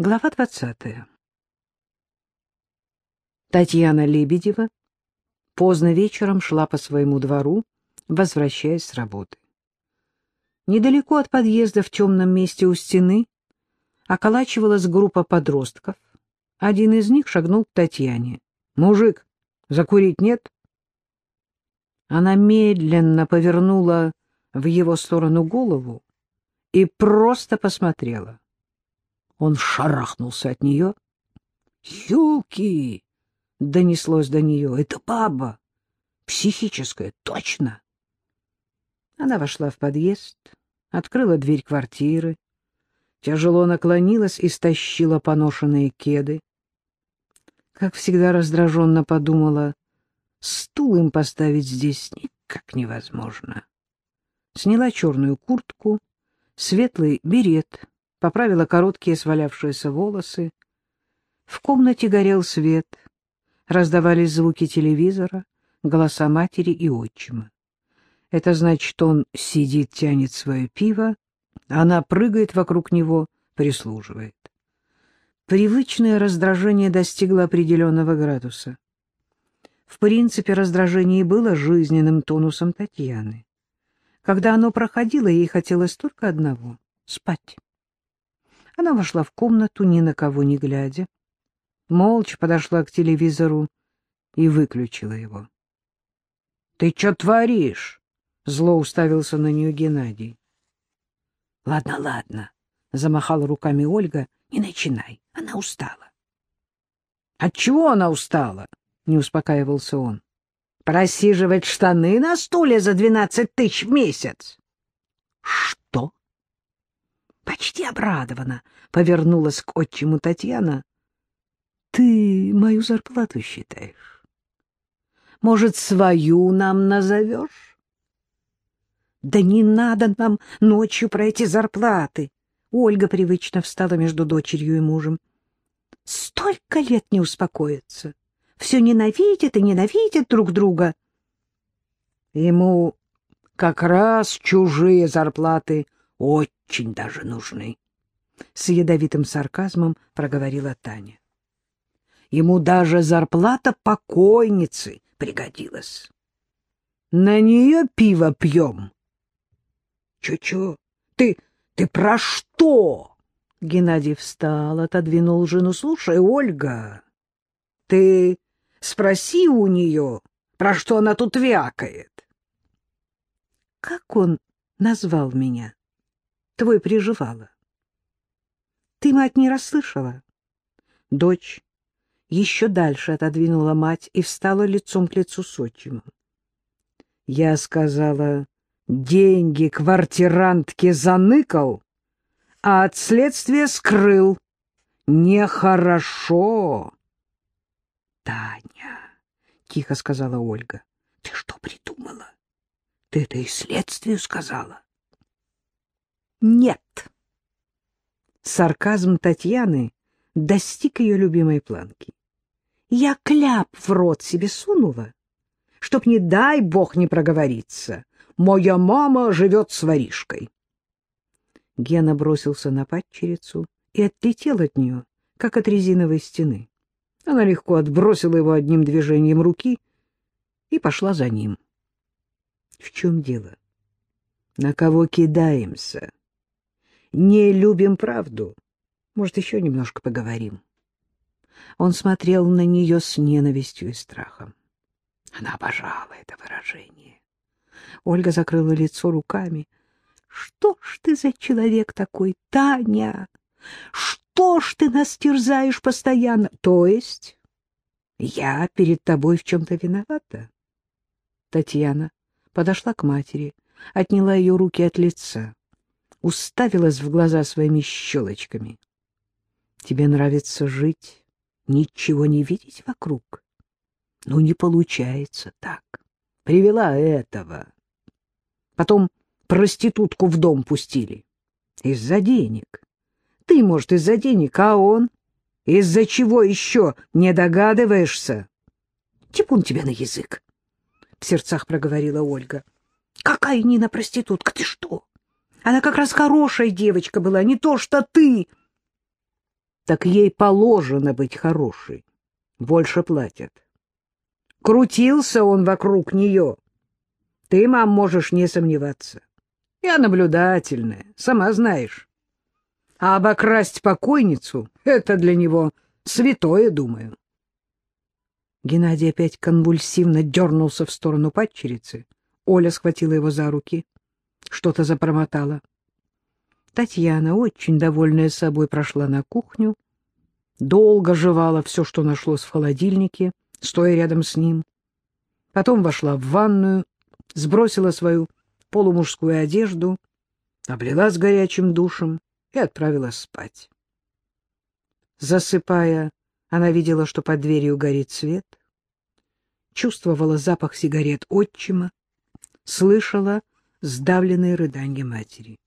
Глава двадцатая. Татьяна Лебедева поздно вечером шла по своему двору, возвращаясь с работы. Недалеко от подъезда в темном месте у стены околачивалась группа подростков. Один из них шагнул к Татьяне. «Мужик, закурить нет?» Она медленно повернула в его сторону голову и просто посмотрела. Он шарахнулся от нее. «Юки!» — донеслось до нее. «Это баба! Психическая, точно!» Она вошла в подъезд, открыла дверь квартиры, тяжело наклонилась и стащила поношенные кеды. Как всегда раздраженно подумала, стул им поставить здесь никак невозможно. Сняла черную куртку, светлый берет, поправила короткие свалявшиеся волосы. В комнате горел свет, раздавались звуки телевизора, голоса матери и отчима. Это значит, он сидит, тянет свое пиво, она прыгает вокруг него, прислуживает. Привычное раздражение достигло определенного градуса. В принципе, раздражение было жизненным тонусом Татьяны. Когда оно проходило, ей хотелось только одного — спать. Она вошла в комнату, ни на кого не глядя, молча подошла к телевизору и выключила его. — Ты что творишь? — зло уставился на нее Геннадий. — Ладно, ладно, — замахала руками Ольга, — не начинай, она устала. — От чего она устала? — не успокаивался он. — Просиживать штаны на стуле за двенадцать тысяч в месяц. — Что? Почти обрадованно повернулась к отчиму Татьяна. — Ты мою зарплату считаешь? Может, свою нам назовешь? — Да не надо нам ночью про эти зарплаты. Ольга привычно встала между дочерью и мужем. Столько лет не успокоится. Все ненавидят и ненавидят друг друга. Ему как раз чужие зарплаты очень даже нужны. С ядовитым сарказмом проговорила Таня. Ему даже зарплата покойницы пригодилась. На нее пиво пьем. Чё-чё? Ты, ты про что? Геннадий встал, отодвинул жену. Слушай, Ольга, ты спроси у нее, про что она тут вякает. Как он назвал меня? Твой приживала. Ты, мать, не расслышала? Дочь еще дальше отодвинула мать и встала лицом к лицу с отчимом. Я сказала, деньги квартирантке заныкал, а от следствия скрыл. Нехорошо. Таня, — тихо сказала Ольга, — ты что придумала? Ты это и следствию сказала? Нет. Сарказм Татьяны достиг ее любимой планки. Я кляп в рот себе сунула, чтоб, не дай бог, не проговориться. Моя мама живет с воришкой. Гена бросился на падчерицу и отлетел от нее, как от резиновой стены. Она легко отбросила его одним движением руки и пошла за ним. В чем дело? На кого кидаемся? Не любим правду. Может, еще немножко поговорим?» Он смотрел на нее с ненавистью и страхом. Она обожала это выражение. Ольга закрыла лицо руками. «Что ж ты за человек такой, Таня? Что ж ты нас терзаешь постоянно? То есть я перед тобой в чем-то виновата?» Татьяна подошла к матери, отняла ее руки от лица уставилась в глаза своими щелочками. Тебе нравится жить, ничего не видеть вокруг? Ну, не получается так. Привела этого. Потом проститутку в дом пустили. Из-за денег. Ты, может, из-за денег, а он? Из-за чего еще не догадываешься? Типун тебя на язык, — в сердцах проговорила Ольга. Какая Нина проститутка, ты что? Она как раз хорошая девочка была, не то что ты. так ей положено быть хорошей. Больше платят. Крутился он вокруг нее. Ты, мам, можешь не сомневаться. Я наблюдательная, сама знаешь. А обокрасть покойницу — это для него святое, думаю. Геннадий опять конвульсивно дернулся в сторону падчерицы. Оля схватила его за руки. Что-то запромотала. Татьяна, очень довольная собой, прошла на кухню, долго жевала все, что нашлось в холодильнике, стоя рядом с ним. Потом вошла в ванную, сбросила свою полумужскую одежду, облилась горячим душем и отправилась спать. Засыпая, она видела, что под дверью горит свет, чувствовала запах сигарет отчима, слышала сдавленные рыдания матери.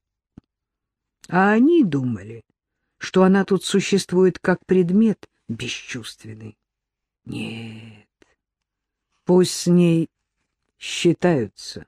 А они думали, что она тут существует как предмет бесчувственный. Нет, пусть с ней считаются.